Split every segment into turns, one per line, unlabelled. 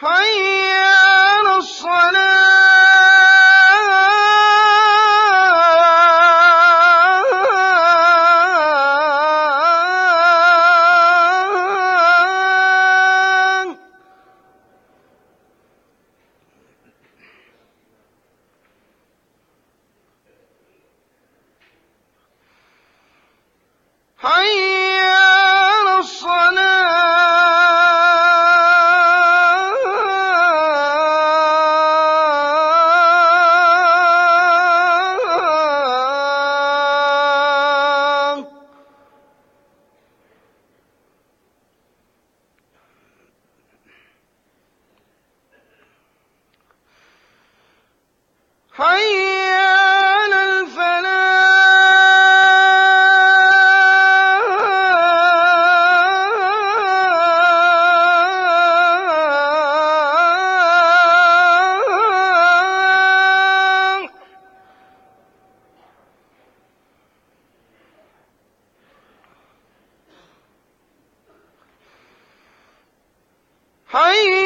حي حي على الفلاح حي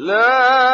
لا